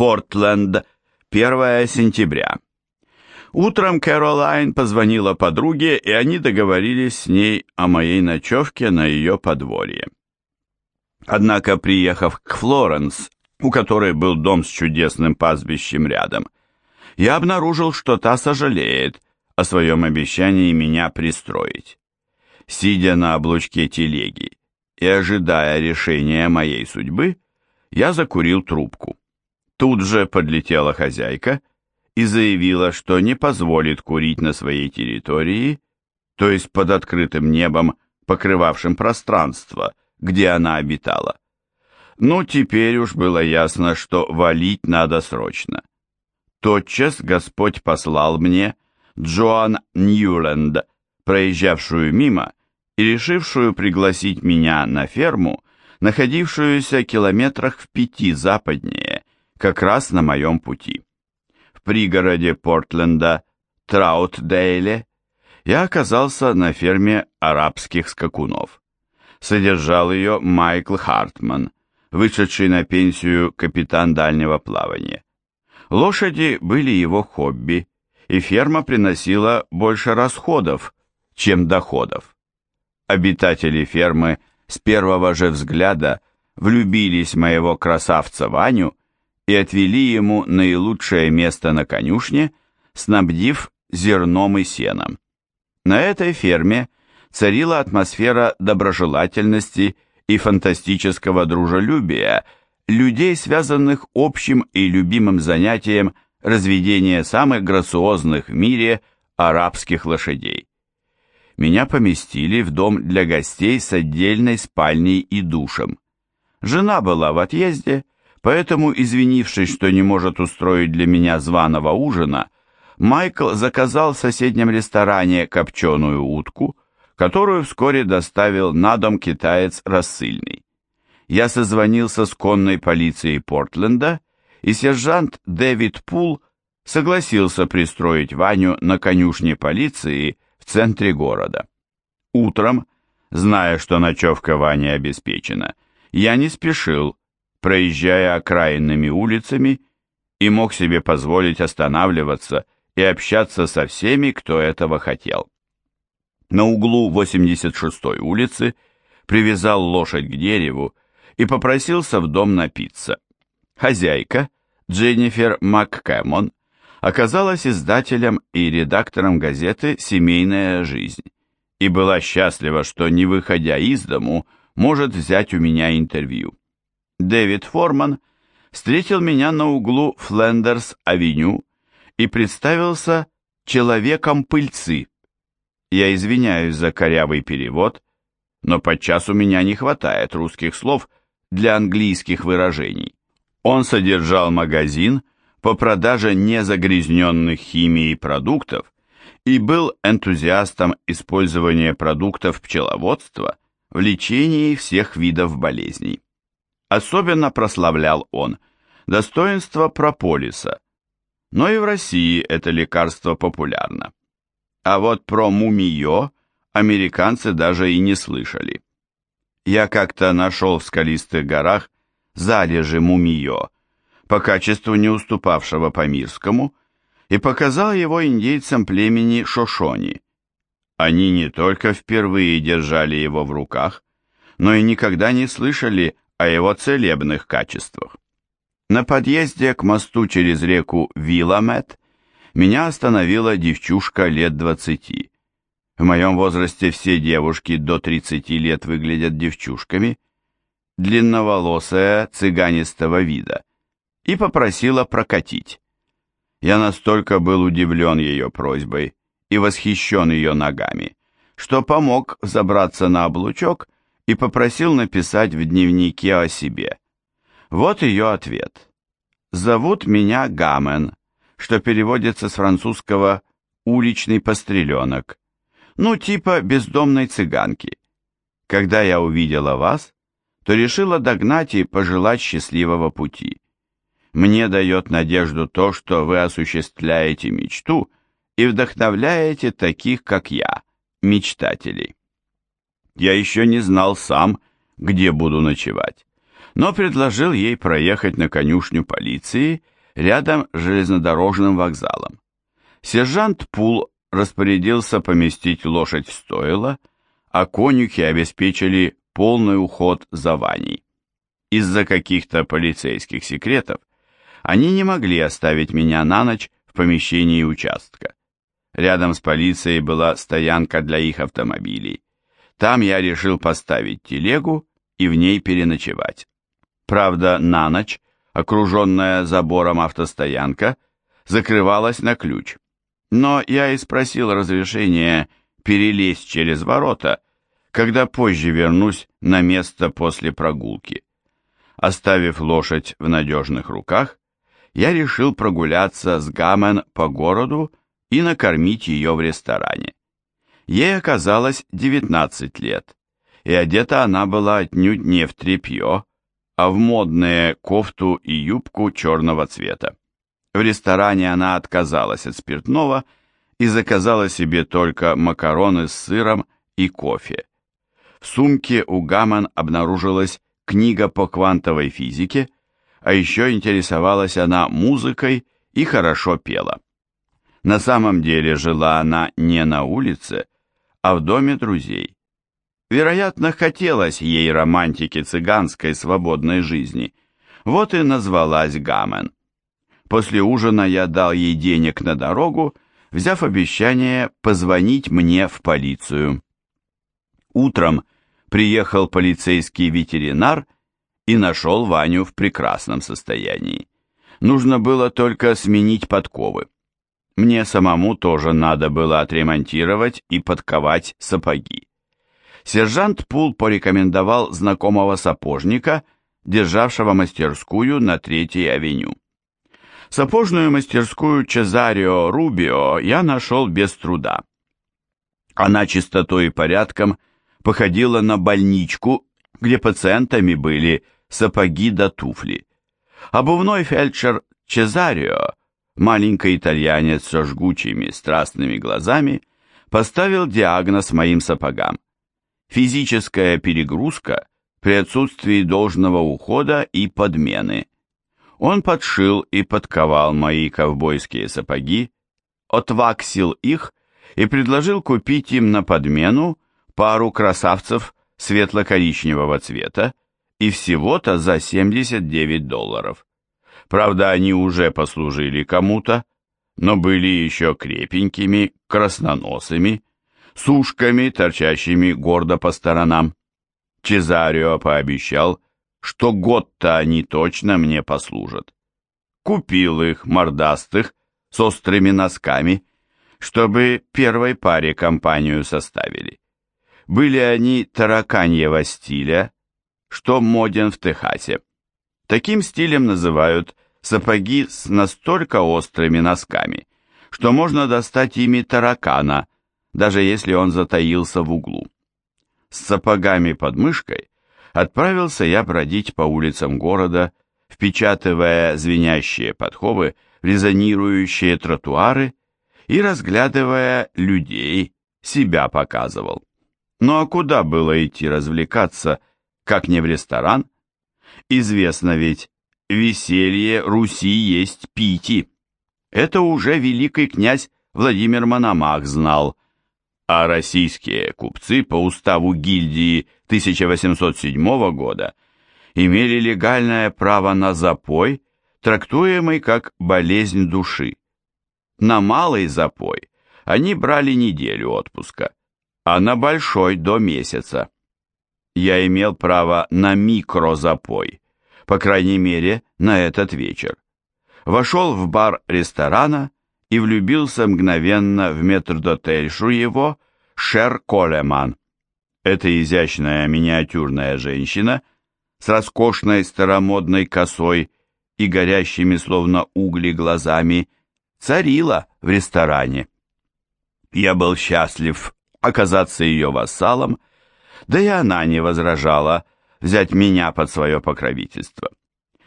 Портленд, 1 сентября. Утром Кэролайн позвонила подруге, и они договорились с ней о моей ночевке на ее подворье. Однако, приехав к Флоренс, у которой был дом с чудесным пастбищем рядом, я обнаружил, что та сожалеет о своем обещании меня пристроить. Сидя на облучке телеги и ожидая решения моей судьбы, я закурил трубку. Тут же подлетела хозяйка и заявила, что не позволит курить на своей территории, то есть под открытым небом, покрывавшим пространство, где она обитала. Ну, теперь уж было ясно, что валить надо срочно. Тотчас Господь послал мне Джоан Ньюленд, проезжавшую мимо и решившую пригласить меня на ферму, находившуюся километрах в пяти западнее, как раз на моем пути. В пригороде Портленда, Траутдейле, я оказался на ферме арабских скакунов. Содержал ее Майкл Хартман, вышедший на пенсию капитан дальнего плавания. Лошади были его хобби, и ферма приносила больше расходов, чем доходов. Обитатели фермы с первого же взгляда влюбились в моего красавца Ваню и отвели ему наилучшее место на конюшне, снабдив зерном и сеном. На этой ферме царила атмосфера доброжелательности и фантастического дружелюбия людей, связанных общим и любимым занятием разведения самых грациозных в мире арабских лошадей. Меня поместили в дом для гостей с отдельной спальней и душем. Жена была в отъезде, поэтому, извинившись, что не может устроить для меня званого ужина, Майкл заказал в соседнем ресторане копченую утку, которую вскоре доставил на дом китаец рассыльный. Я созвонился с конной полицией Портленда, и сержант Дэвид Пул согласился пристроить Ваню на конюшне полиции в центре города. Утром, зная, что ночевка Вани обеспечена, я не спешил, проезжая окраинными улицами, и мог себе позволить останавливаться и общаться со всеми, кто этого хотел. На углу 86-й улицы привязал лошадь к дереву и попросился в дом напиться. Хозяйка, Дженнифер МакКэмон, оказалась издателем и редактором газеты «Семейная жизнь» и была счастлива, что, не выходя из дому, может взять у меня интервью. Дэвид Форман встретил меня на углу Флендерс-авеню и представился «человеком пыльцы». Я извиняюсь за корявый перевод, но подчас у меня не хватает русских слов для английских выражений. Он содержал магазин по продаже незагрязненных химией продуктов и был энтузиастом использования продуктов пчеловодства в лечении всех видов болезней. Особенно прославлял он достоинство прополиса, но и в России это лекарство популярно. А вот про мумиё американцы даже и не слышали. Я как-то нашел в скалистых горах залежи мумиё, по качеству не уступавшего Памирскому, и показал его индейцам племени Шошони. Они не только впервые держали его в руках, но и никогда не слышали о его целебных качествах. На подъезде к мосту через реку Виламет меня остановила девчушка лет двадцати. В моем возрасте все девушки до тридцати лет выглядят девчушками, длинноволосая, цыганистого вида и попросила прокатить. Я настолько был удивлен ее просьбой и восхищен ее ногами, что помог забраться на облучок и попросил написать в дневнике о себе. Вот ее ответ. «Зовут меня Гамен», что переводится с французского «уличный постреленок», ну типа бездомной цыганки. Когда я увидела вас, то решила догнать и пожелать счастливого пути. Мне дает надежду то, что вы осуществляете мечту и вдохновляете таких, как я, мечтателей. Я еще не знал сам, где буду ночевать, но предложил ей проехать на конюшню полиции рядом с железнодорожным вокзалом. Сержант Пул распорядился поместить лошадь в стойло, а конюхи обеспечили полный уход за Ваней. Из-за каких-то полицейских секретов они не могли оставить меня на ночь в помещении участка. Рядом с полицией была стоянка для их автомобилей. Там я решил поставить телегу и в ней переночевать. Правда, на ночь, окруженная забором автостоянка, закрывалась на ключ. Но я и спросил разрешения перелезть через ворота, когда позже вернусь на место после прогулки. Оставив лошадь в надежных руках, я решил прогуляться с Гамен по городу и накормить ее в ресторане. Ей оказалось 19 лет, и одета она была отнюдь не в тряпье, а в модные кофту и юбку черного цвета. В ресторане она отказалась от спиртного и заказала себе только макароны с сыром и кофе. В сумке у Гаман обнаружилась книга по квантовой физике, а еще интересовалась она музыкой и хорошо пела. На самом деле жила она не на улице, а в доме друзей. Вероятно, хотелось ей романтики цыганской свободной жизни. Вот и назвалась Гамен. После ужина я дал ей денег на дорогу, взяв обещание позвонить мне в полицию. Утром приехал полицейский ветеринар и нашел Ваню в прекрасном состоянии. Нужно было только сменить подковы. Мне самому тоже надо было отремонтировать и подковать сапоги. Сержант Пул порекомендовал знакомого сапожника, державшего мастерскую на Третьей авеню. Сапожную мастерскую Чезарио Рубио я нашел без труда. Она чистотой и порядком походила на больничку, где пациентами были сапоги да туфли. Обувной фельдшер Чезарио, маленький итальянец со жгучими страстными глазами, поставил диагноз моим сапогам. Физическая перегрузка при отсутствии должного ухода и подмены. Он подшил и подковал мои ковбойские сапоги, отваксил их и предложил купить им на подмену пару красавцев светло-коричневого цвета и всего-то за 79 долларов. Правда, они уже послужили кому-то, но были еще крепенькими, красноносыми, с ушками, торчащими гордо по сторонам. Чезарио пообещал, что год-то они точно мне послужат. Купил их, мордастых, с острыми носками, чтобы первой паре компанию составили. Были они тараканьего стиля, что моден в Техасе. Таким стилем называют сапоги с настолько острыми носками, что можно достать ими таракана, даже если он затаился в углу. С сапогами под мышкой отправился я бродить по улицам города, впечатывая звенящие подковы в резонирующие тротуары и разглядывая людей, себя показывал. Ну а куда было идти развлекаться, как не в ресторан? Известно ведь, веселье Руси есть пити. Это уже великий князь Владимир Мономах знал, а российские купцы по уставу гильдии 1807 года имели легальное право на запой, трактуемый как болезнь души. На малый запой они брали неделю отпуска, а на большой до месяца. Я имел право на микрозапой, по крайней мере, на этот вечер. Вошел в бар ресторана и влюбился мгновенно в метрдотельшу его Шер Колеман. Эта изящная миниатюрная женщина с роскошной старомодной косой и горящими словно угли глазами царила в ресторане. Я был счастлив оказаться ее вассалом, да и она не возражала взять меня под свое покровительство.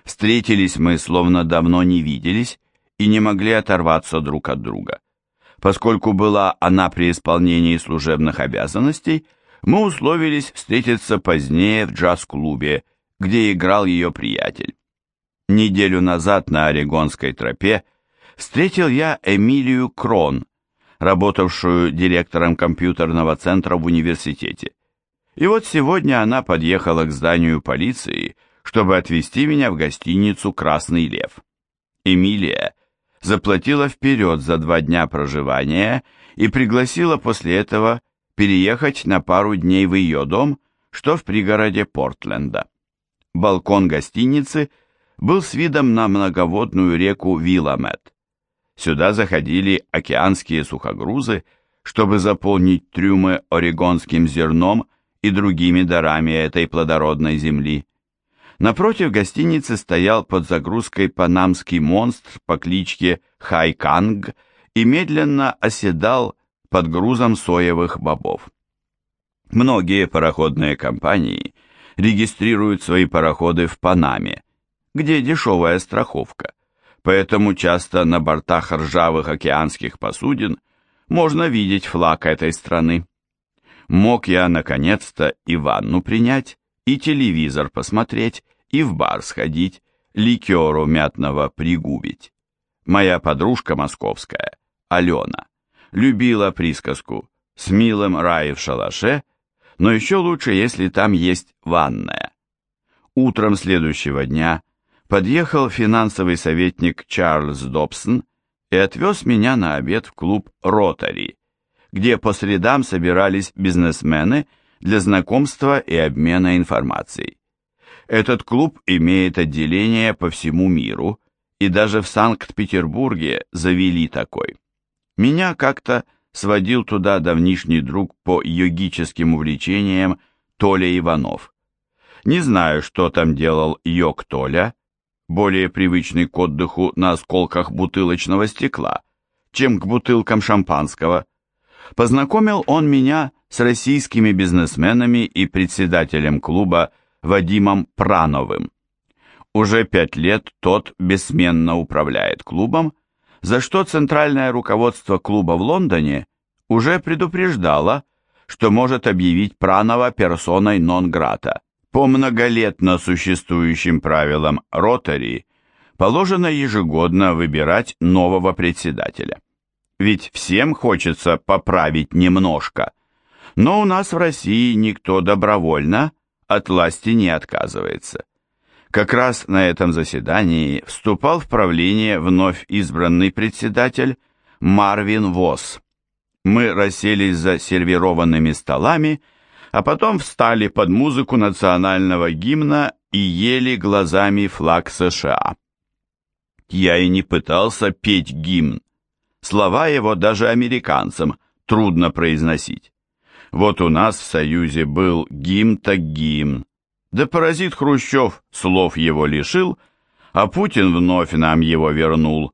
Встретились мы, словно давно не виделись, и не могли оторваться друг от друга. Поскольку была она при исполнении служебных обязанностей, мы условились встретиться позднее в джаз-клубе, где играл ее приятель. Неделю назад на Орегонской тропе встретил я Эмилию Крон, работавшую директором компьютерного центра в университете. И вот сегодня она подъехала к зданию полиции, чтобы отвезти меня в гостиницу «Красный лев». Эмилия заплатила вперед за два дня проживания и пригласила после этого переехать на пару дней в ее дом, что в пригороде Портленда. Балкон гостиницы был с видом на многоводную реку Виламет. Сюда заходили океанские сухогрузы, чтобы заполнить трюмы орегонским зерном и другими дарами этой плодородной земли. Напротив гостиницы стоял под загрузкой панамский монстр по кличке Хайканг и медленно оседал под грузом соевых бобов. Многие пароходные компании регистрируют свои пароходы в Панаме, где дешевая страховка, поэтому часто на бортах ржавых океанских посудин можно видеть флаг этой страны. Мог я, наконец-то, и ванну принять, и телевизор посмотреть, и в бар сходить, ликеру мятного пригубить. Моя подружка московская, Алена, любила присказку «С милым рай в шалаше», но еще лучше, если там есть ванная. Утром следующего дня подъехал финансовый советник Чарльз Добсон и отвез меня на обед в клуб «Ротари», где по средам собирались бизнесмены для знакомства и обмена информацией. Этот клуб имеет отделение по всему миру, и даже в Санкт-Петербурге завели такой. Меня как-то сводил туда давнишний друг по йогическим увлечениям Толя Иванов. Не знаю, что там делал йог Толя, более привычный к отдыху на осколках бутылочного стекла, чем к бутылкам шампанского. Познакомил он меня с российскими бизнесменами и председателем клуба Вадимом Прановым. Уже пять лет тот бессменно управляет клубом, за что центральное руководство клуба в Лондоне уже предупреждало, что может объявить Пранова персоной нон-грата. По многолетно существующим правилам Ротари положено ежегодно выбирать нового председателя. Ведь всем хочется поправить немножко. Но у нас в России никто добровольно от власти не отказывается. Как раз на этом заседании вступал в правление вновь избранный председатель Марвин Восс. Мы расселись за сервированными столами, а потом встали под музыку национального гимна и ели глазами флаг США. Я и не пытался петь гимн. Слова его даже американцам трудно произносить. Вот у нас в Союзе был гимн так гимн. Да паразит Хрущев слов его лишил, а Путин вновь нам его вернул.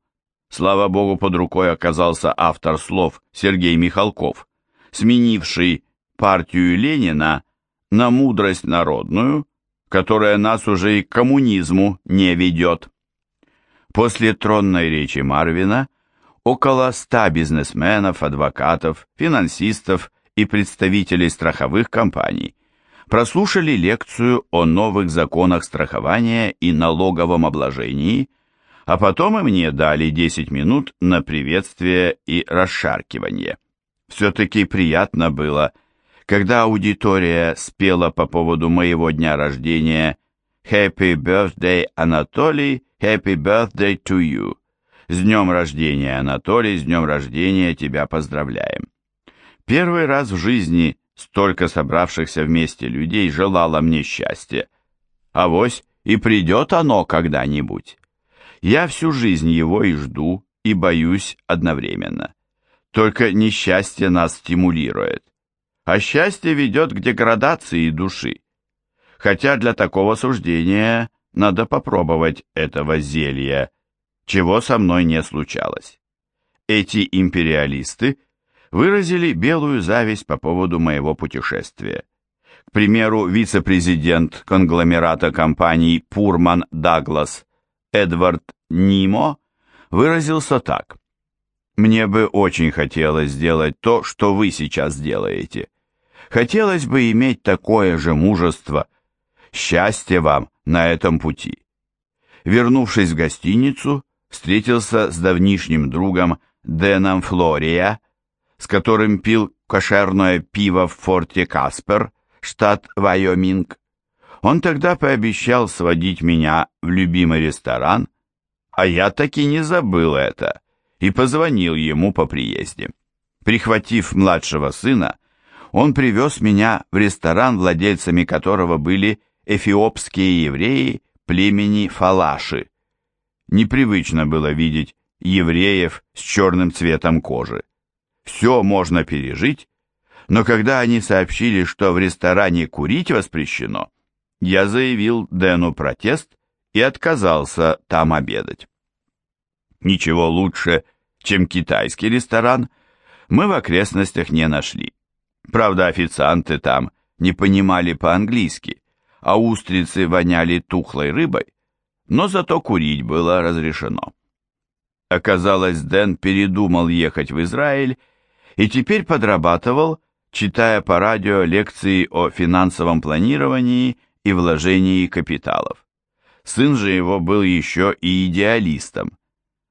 Слава богу, под рукой оказался автор слов Сергей Михалков, сменивший партию Ленина на мудрость народную, которая нас уже и к коммунизму не ведет. После тронной речи Марвина около ста бизнесменов, адвокатов, финансистов и представителей страховых компаний прослушали лекцию о новых законах страхования и налоговом обложении, а потом и мне дали 10 минут на приветствие и расшаркивание. Все-таки приятно было, когда аудитория спела по поводу моего дня рождения «Happy birthday, Анатолий, happy birthday to you». С днем рождения, Анатолий, с днем рождения тебя поздравляем. Первый раз в жизни столько собравшихся вместе людей желало мне счастья. Авось и придет оно когда-нибудь. Я всю жизнь его и жду, и боюсь одновременно. Только несчастье нас стимулирует, а счастье ведет к деградации души. Хотя для такого суждения надо попробовать этого зелья, чего со мной не случалось. Эти империалисты – выразили белую зависть по поводу моего путешествия. К примеру, вице-президент конгломерата компаний Пурман Даглас Эдвард Нимо выразился так. «Мне бы очень хотелось сделать то, что вы сейчас делаете. Хотелось бы иметь такое же мужество. Счастья вам на этом пути. Вернувшись в гостиницу, встретился с давнишним другом Дэном Флория, с которым пил кошерное пиво в форте Каспер, штат Вайоминг. Он тогда пообещал сводить меня в любимый ресторан, а я таки не забыл это и позвонил ему по приезде. Прихватив младшего сына, он привез меня в ресторан, владельцами которого были эфиопские евреи племени Фалаши. Непривычно было видеть евреев с черным цветом кожи. Все можно пережить, но когда они сообщили, что в ресторане курить воспрещено, я заявил Дэну протест и отказался там обедать. Ничего лучше, чем китайский ресторан, мы в окрестностях не нашли. Правда, официанты там не понимали по-английски, а устрицы воняли тухлой рыбой, но зато курить было разрешено. Оказалось, Дэн передумал ехать в Израиль и теперь подрабатывал, читая по радио лекции о финансовом планировании и вложении капиталов. Сын же его был еще и идеалистом.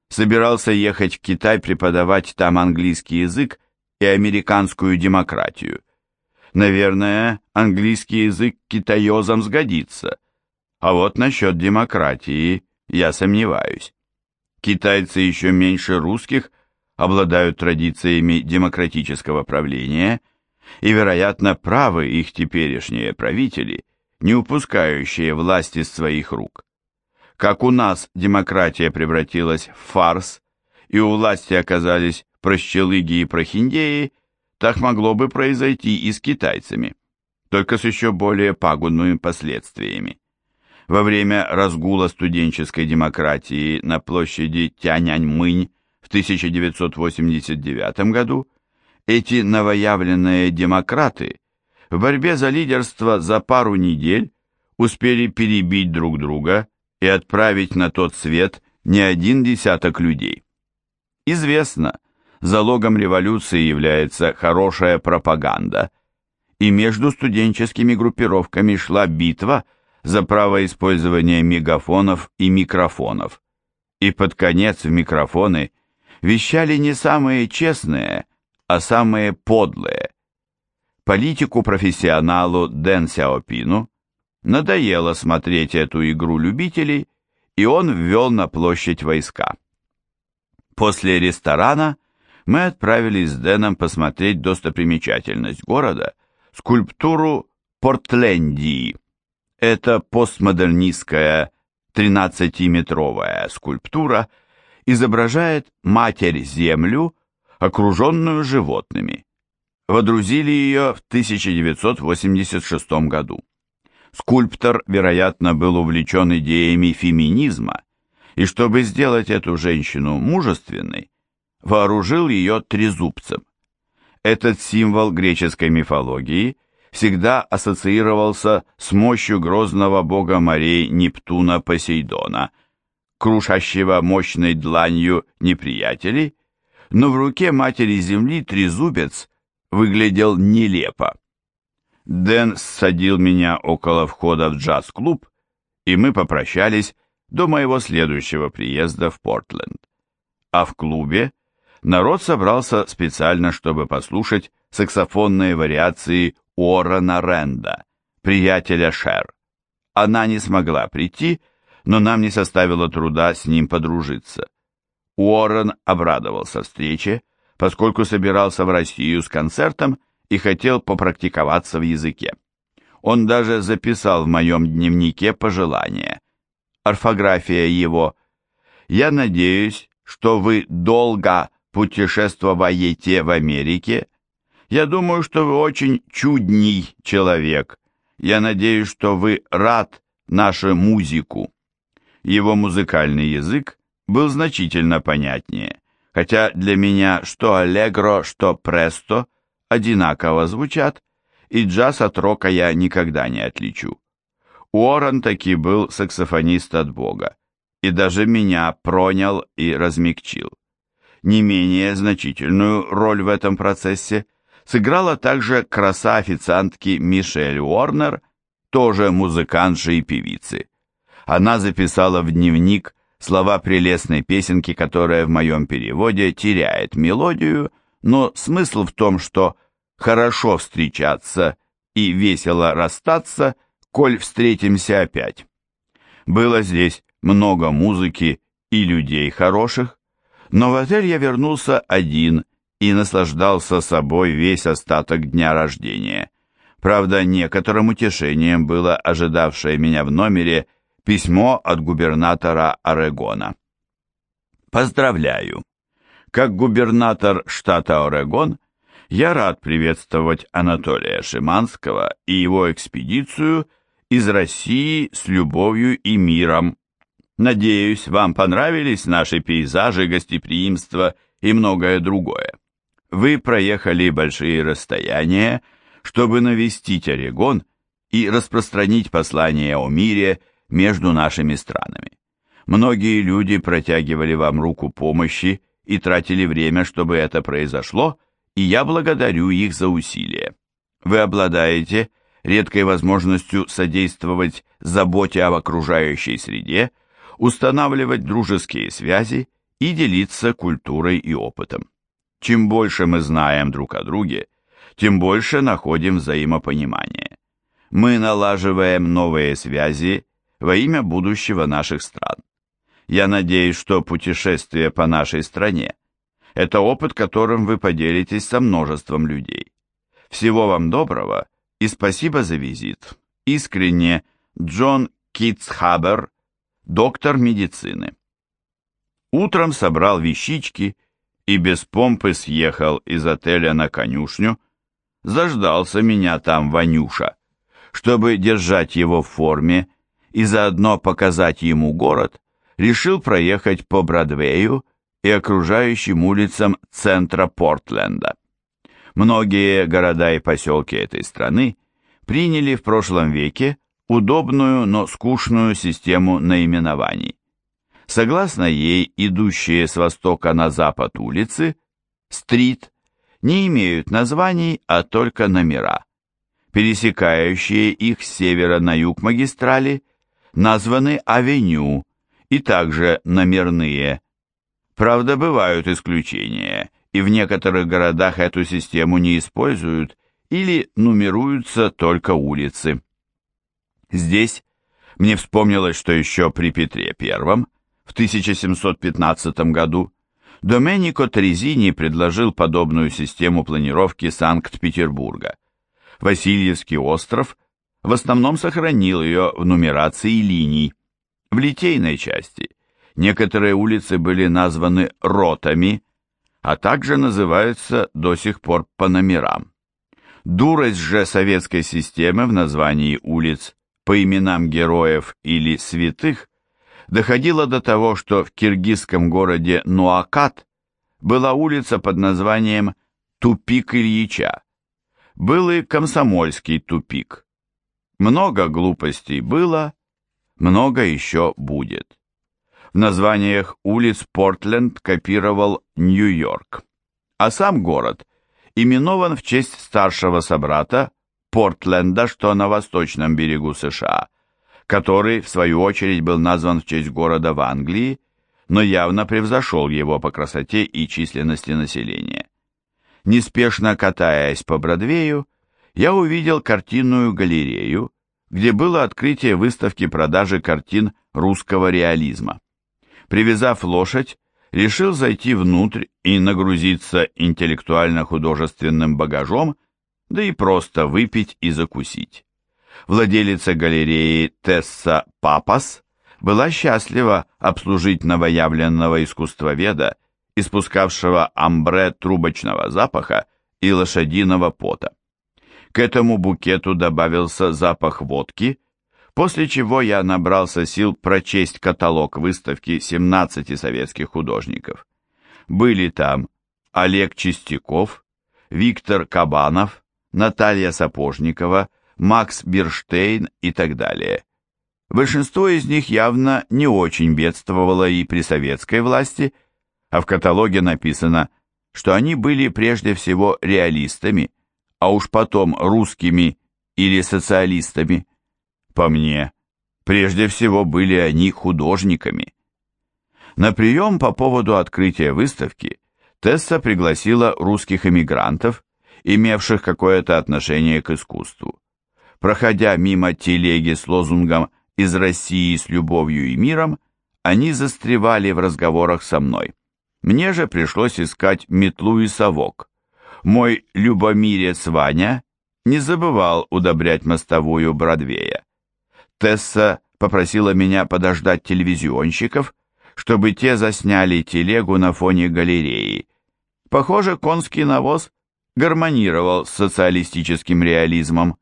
Собирался ехать в Китай преподавать там английский язык и американскую демократию. Наверное, английский язык китаёзам сгодится, а вот насчет демократии я сомневаюсь. Китайцы еще меньше русских обладают традициями демократического правления, и, вероятно, правы их теперешние правители, не упускающие власть из своих рук. Как у нас демократия превратилась в фарс, и у власти оказались прощелыги и прохиндеи, так могло бы произойти и с китайцами, только с еще более пагубными последствиями. Во время разгула студенческой демократии на площади Тяньаньмынь в 1989 году эти новоявленные демократы в борьбе за лидерство за пару недель успели перебить друг друга и отправить на тот свет не один десяток людей. Известно, залогом революции является хорошая пропаганда, и между студенческими группировками шла битва – за право использования мегафонов и микрофонов. И под конец в микрофоны вещали не самые честные, а самые подлые. Политику-профессионалу Дэн Сяопину надоело смотреть эту игру любителей, и он ввел на площадь войска. После ресторана мы отправились с Дэном посмотреть достопримечательность города, скульптуру Портлендии. Эта постмодернистская 13-метровая скульптура изображает Матерь-Землю, окруженную животными. Водрузили ее в 1986 году. Скульптор, вероятно, был увлечен идеями феминизма, и чтобы сделать эту женщину мужественной, вооружил ее трезубцем. Этот символ греческой мифологии – всегда ассоциировался с мощью грозного бога морей Нептуна Посейдона, крушащего мощной дланью неприятелей, но в руке матери земли трезубец выглядел нелепо. Дэн садил меня около входа в джаз-клуб, и мы попрощались до моего следующего приезда в Портленд. А в клубе народ собрался специально, чтобы послушать саксофонные вариации Уоррена Ренда, приятеля Шер. Она не смогла прийти, но нам не составило труда с ним подружиться. Уоррен обрадовался встрече, поскольку собирался в Россию с концертом и хотел попрактиковаться в языке. Он даже записал в моем дневнике пожелание. Орфография его «Я надеюсь, что вы долго путешествуете в Америке я думаю, что вы очень чудный человек. Я надеюсь, что вы рад нашу музыку. Его музыкальный язык был значительно понятнее, хотя для меня что аллегро, что престо одинаково звучат, и джаз от рока я никогда не отличу. Уоррен таки был саксофонист от Бога, и даже меня пронял и размягчил. Не менее значительную роль в этом процессе – сыграла также краса официантки Мишель Уорнер тоже музыкантши и певицы. Она записала в дневник слова прелестной песенки, которая в моем переводе теряет мелодию, но смысл в том, что хорошо встречаться и весело расстаться, коль встретимся опять. Было здесь много музыки и людей хороших, но в отель я вернулся один и наслаждался собой весь остаток дня рождения. Правда, некоторым утешением было ожидавшее меня в номере письмо от губернатора Орегона. Поздравляю! Как губернатор штата Орегон, я рад приветствовать Анатолия Шиманского и его экспедицию из России с любовью и миром. Надеюсь, вам понравились наши пейзажи, гостеприимство и многое другое. Вы проехали большие расстояния, чтобы навестить Орегон и распространить послание о мире между нашими странами. Многие люди протягивали вам руку помощи и тратили время, чтобы это произошло, и я благодарю их за усилия. Вы обладаете редкой возможностью содействовать заботе об окружающей среде, устанавливать дружеские связи и делиться культурой и опытом. Чем больше мы знаем друг о друге, тем больше находим взаимопонимание. Мы налаживаем новые связи во имя будущего наших стран. Я надеюсь, что путешествие по нашей стране – это опыт, которым вы поделитесь со множеством людей. Всего вам доброго и спасибо за визит. Искренне, Джон Китцхабер, доктор медицины. Утром собрал вещички и без помпы съехал из отеля на конюшню, заждался меня там Ванюша, чтобы держать его в форме и заодно показать ему город, решил проехать по Бродвею и окружающим улицам центра Портленда. Многие города и поселки этой страны приняли в прошлом веке удобную, но скучную систему наименований. Согласно ей, идущие с востока на запад улицы, стрит, не имеют названий, а только номера. Пересекающие их с севера на юг магистрали названы авеню и также номерные. Правда, бывают исключения, и в некоторых городах эту систему не используют или нумеруются только улицы. Здесь мне вспомнилось, что еще при Петре Первом в 1715 году Доменико Трезини предложил подобную систему планировки Санкт-Петербурга. Васильевский остров в основном сохранил ее в нумерации линий. В литейной части некоторые улицы были названы ротами, а также называются до сих пор по номерам. Дурость же советской системы в названии улиц по именам героев или святых доходило до того, что в киргизском городе Нуакат была улица под названием Тупик Ильича. Был и Комсомольский тупик. Много глупостей было, много еще будет. В названиях улиц Портленд копировал Нью-Йорк, а сам город именован в честь старшего собрата Портленда, что на восточном берегу США – который, в свою очередь, был назван в честь города в Англии, но явно превзошел его по красоте и численности населения. Неспешно катаясь по Бродвею, я увидел картинную галерею, где было открытие выставки продажи картин русского реализма. Привязав лошадь, решил зайти внутрь и нагрузиться интеллектуально-художественным багажом, да и просто выпить и закусить. Владелица галереи Тесса Папас была счастлива обслужить новоявленного искусствоведа, испускавшего амбре трубочного запаха и лошадиного пота. К этому букету добавился запах водки, после чего я набрался сил прочесть каталог выставки 17 советских художников. Были там Олег Чистяков, Виктор Кабанов, Наталья Сапожникова, Макс Бирштейн и так далее. Большинство из них явно не очень бедствовало и при советской власти, а в каталоге написано, что они были прежде всего реалистами, а уж потом русскими или социалистами. по мне, прежде всего были они художниками. На прием по поводу открытия выставки Тесса пригласила русских эмигрантов, имевших какое-то отношение к искусству. Проходя мимо телеги с лозунгом «Из России с любовью и миром», они застревали в разговорах со мной. Мне же пришлось искать метлу и совок. Мой любомирец Ваня не забывал удобрять мостовую Бродвея. Тесса попросила меня подождать телевизионщиков, чтобы те засняли телегу на фоне галереи. Похоже, конский навоз гармонировал с социалистическим реализмом.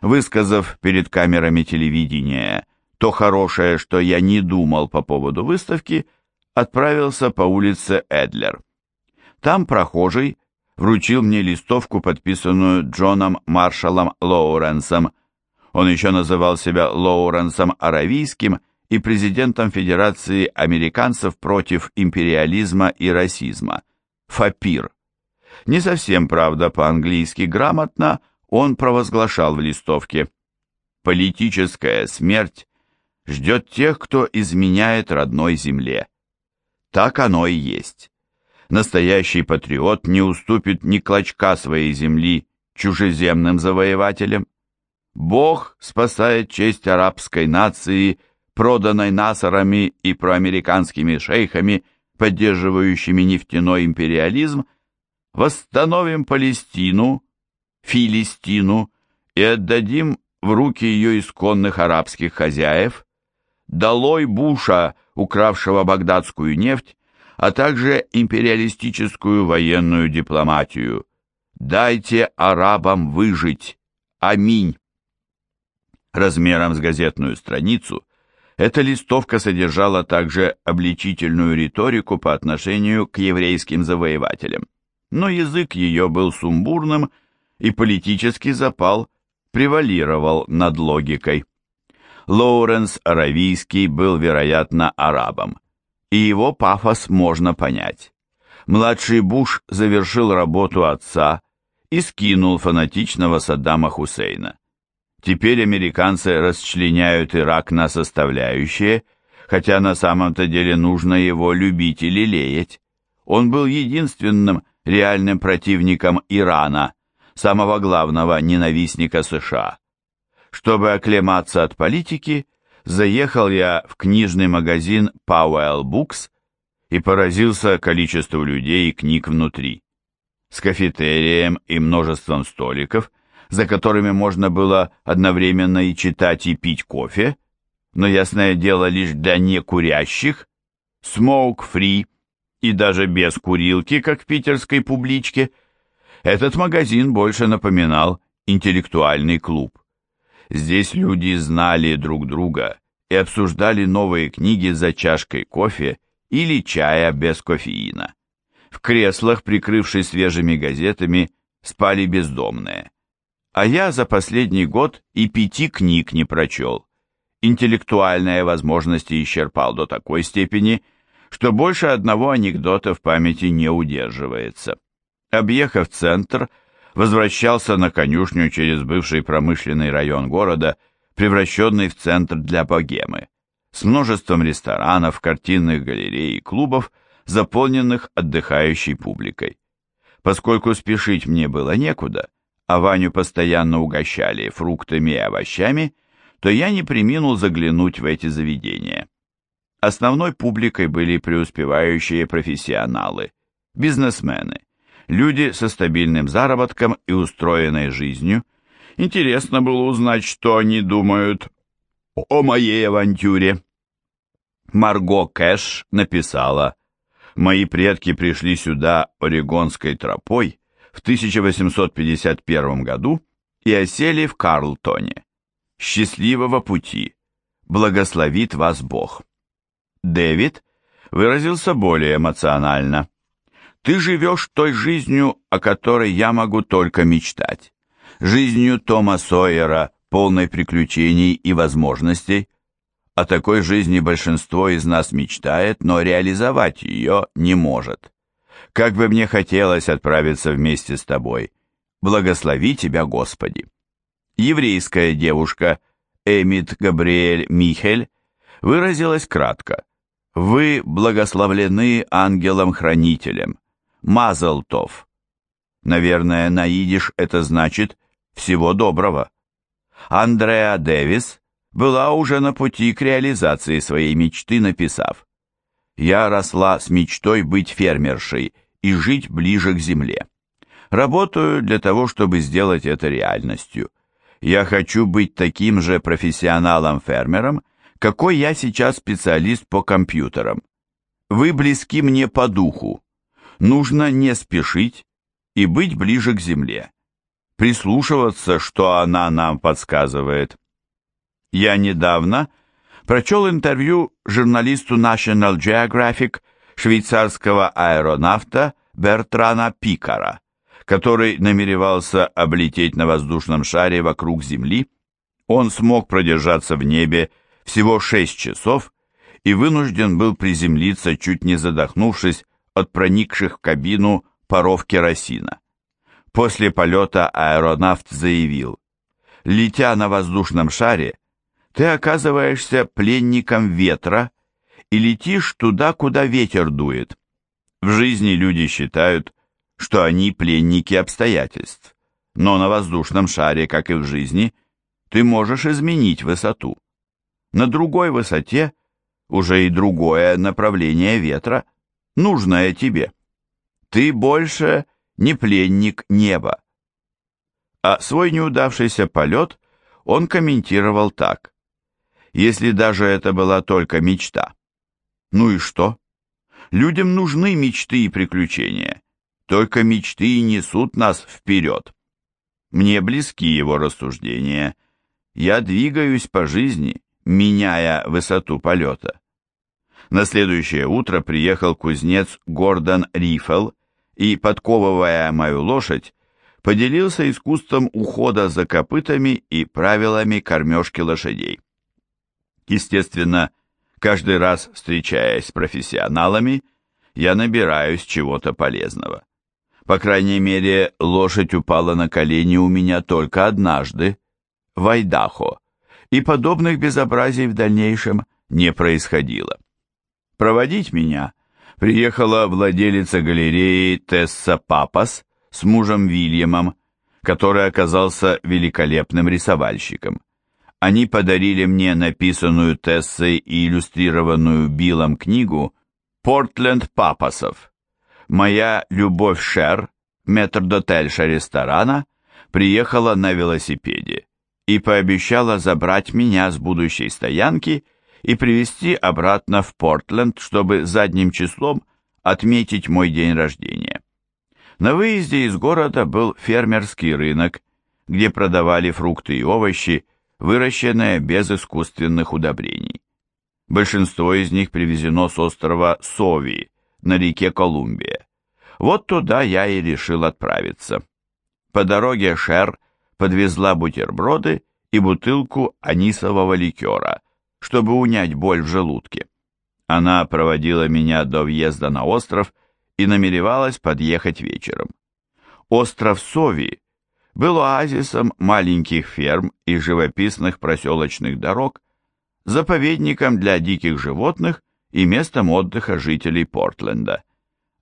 Высказав перед камерами телевидения то хорошее, что я не думал по поводу выставки, отправился по улице Эдлер. Там прохожий вручил мне листовку, подписанную Джоном Маршалом Лоуренсом. Он еще называл себя Лоуренсом Аравийским и президентом Федерации американцев против империализма и расизма, ФАПИР. Не совсем, правда, по-английски грамотно он провозглашал в листовке «Политическая смерть ждет тех, кто изменяет родной земле». Так оно и есть. Настоящий патриот не уступит ни клочка своей земли чужеземным завоевателям. Бог спасает честь арабской нации, проданной насарами и проамериканскими шейхами, поддерживающими нефтяной империализм, восстановим Палестину, Филистину и отдадим в руки ее исконных арабских хозяев, долой Буша, укравшего багдадскую нефть, а также империалистическую военную дипломатию. Дайте арабам выжить. Аминь. Размером с газетную страницу эта листовка содержала также обличительную риторику по отношению к еврейским завоевателям но язык ее был сумбурным, и политический запал превалировал над логикой. Лоуренс Аравийский был, вероятно, арабом, и его пафос можно понять. Младший Буш завершил работу отца и скинул фанатичного Саддама Хусейна. Теперь американцы расчленяют Ирак на составляющие, хотя на самом-то деле нужно его любить и лелеять. Он был единственным реальным противником Ирана, самого главного ненавистника США. Чтобы оклематься от политики, заехал я в книжный магазин Powell Books и поразился количеству людей и книг внутри. С кафетерием и множеством столиков, за которыми можно было одновременно и читать, и пить кофе, но, ясное дело, лишь для некурящих, smoke-free, и даже без курилки, как в питерской публичке, этот магазин больше напоминал интеллектуальный клуб. Здесь люди знали друг друга и обсуждали новые книги за чашкой кофе или чая без кофеина. В креслах, прикрывшись свежими газетами, спали бездомные. А я за последний год и пяти книг не прочел. Интеллектуальные возможности исчерпал до такой степени, что больше одного анекдота в памяти не удерживается. Объехав центр, возвращался на конюшню через бывший промышленный район города, превращенный в центр для богемы, с множеством ресторанов, картинных галерей и клубов, заполненных отдыхающей публикой. Поскольку спешить мне было некуда, а Ваню постоянно угощали фруктами и овощами, то я не приминул заглянуть в эти заведения. Основной публикой были преуспевающие профессионалы, бизнесмены, люди со стабильным заработком и устроенной жизнью. Интересно было узнать, что они думают о моей авантюре. Марго Кэш написала, «Мои предки пришли сюда Орегонской тропой в 1851 году и осели в Карлтоне. Счастливого пути! Благословит вас Бог!» Дэвид выразился более эмоционально. «Ты живешь той жизнью, о которой я могу только мечтать. Жизнью Тома Сойера, полной приключений и возможностей. О такой жизни большинство из нас мечтает, но реализовать ее не может. Как бы мне хотелось отправиться вместе с тобой. Благослови тебя, Господи!» Еврейская девушка Эмит Габриэль Михель выразилась кратко. «Вы благословлены ангелом-хранителем, Мазалтов». Наверное, на идиш это значит «всего доброго». Андреа Дэвис была уже на пути к реализации своей мечты, написав «Я росла с мечтой быть фермершей и жить ближе к земле. Работаю для того, чтобы сделать это реальностью. Я хочу быть таким же профессионалом-фермером, какой я сейчас специалист по компьютерам. Вы близки мне по духу. Нужно не спешить и быть ближе к земле. Прислушиваться, что она нам подсказывает. Я недавно прочел интервью журналисту National Geographic швейцарского аэронавта Бертрана Пикара который намеревался облететь на воздушном шаре вокруг Земли, он смог продержаться в небе всего 6 часов и вынужден был приземлиться, чуть не задохнувшись от проникших в кабину паров керосина. После полета аэронавт заявил, «Летя на воздушном шаре, ты оказываешься пленником ветра и летишь туда, куда ветер дует. В жизни люди считают, что они пленники обстоятельств. Но на воздушном шаре, как и в жизни, ты можешь изменить высоту. На другой высоте уже и другое направление ветра, нужное тебе. Ты больше не пленник неба. А свой неудавшийся полет он комментировал так. Если даже это была только мечта. Ну и что? Людям нужны мечты и приключения. Только мечты и несут нас вперед. Мне близки его рассуждения. Я двигаюсь по жизни, меняя высоту полета. На следующее утро приехал кузнец Гордон Рифел и, подковывая мою лошадь, поделился искусством ухода за копытами и правилами кормежки лошадей. Естественно, каждый раз встречаясь с профессионалами, я набираюсь чего-то полезного. По крайней мере, лошадь упала на колени у меня только однажды, в Айдахо, и подобных безобразий в дальнейшем не происходило. Проводить меня приехала владелица галереи Тесса Папас с мужем Вильямом, который оказался великолепным рисовальщиком. Они подарили мне написанную Тессой и иллюстрированную Биллом книгу «Портленд Папасов», Моя любовь Шер, метрдотельша ресторана, приехала на велосипеде и пообещала забрать меня с будущей стоянки и привезти обратно в Портленд, чтобы задним числом отметить мой день рождения. На выезде из города был фермерский рынок, где продавали фрукты и овощи, выращенные без искусственных удобрений. Большинство из них привезено с острова Сови, на реке Колумбия. Вот туда я и решил отправиться. По дороге Шер подвезла бутерброды и бутылку анисового ликера, чтобы унять боль в желудке. Она проводила меня до въезда на остров и намеревалась подъехать вечером. Остров Сови был оазисом маленьких ферм и живописных проселочных дорог, заповедником для диких животных и местом отдыха жителей Портленда.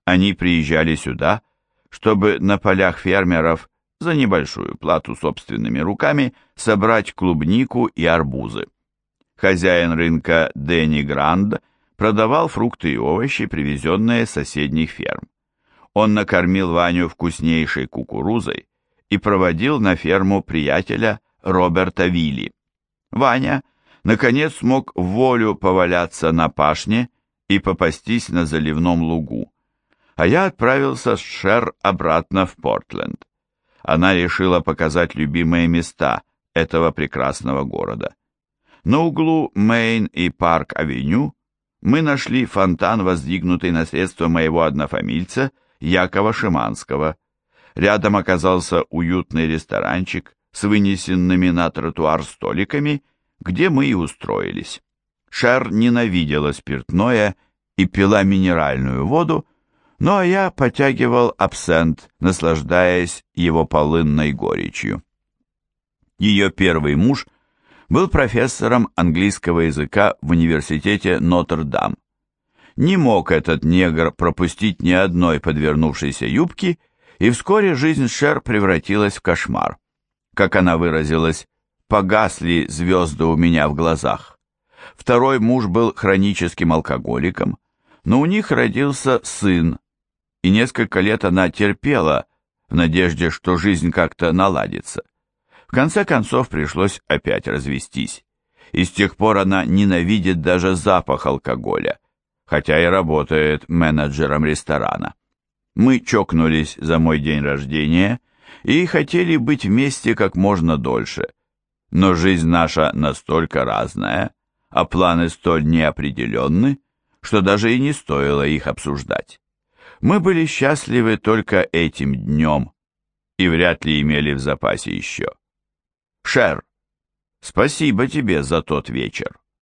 Они приезжали сюда, чтобы на полях фермеров за небольшую плату собственными руками собрать клубнику и арбузы. Хозяин рынка Дэнни Гранд продавал фрукты и овощи, привезенные с соседних ферм. Он накормил Ваню вкуснейшей кукурузой и проводил на ферму приятеля Роберта Вилли. Ваня – наконец смог волю поваляться на пашне и попастись на заливном лугу. А я отправился с Шер обратно в Портленд. Она решила показать любимые места этого прекрасного города. На углу Мейн и Парк-авеню мы нашли фонтан, воздвигнутый на средства моего однофамильца Якова Шиманского. Рядом оказался уютный ресторанчик с вынесенными на тротуар столиками где мы и устроились. Шер ненавидела спиртное и пила минеральную воду, ну а я потягивал абсент, наслаждаясь его полынной горечью. Ее первый муж был профессором английского языка в университете Нотр-Дам. Не мог этот негр пропустить ни одной подвернувшейся юбки, и вскоре жизнь Шер превратилась в кошмар. Как она выразилась, погасли звезды у меня в глазах. Второй муж был хроническим алкоголиком, но у них родился сын, и несколько лет она терпела в надежде, что жизнь как-то наладится. Конце концов пришлось опять развестись, и с тех пор она ненавидит даже запах алкоголя, хотя и работает менеджером ресторана. Мы чокнулись за мой день рождения и хотели быть вместе как можно дольше, но жизнь наша настолько разная, а планы столь неопределенны, что даже и не стоило их обсуждать. Мы были счастливы только этим днем и вряд ли имели в запасе еще. Шер, спасибо тебе за тот вечер.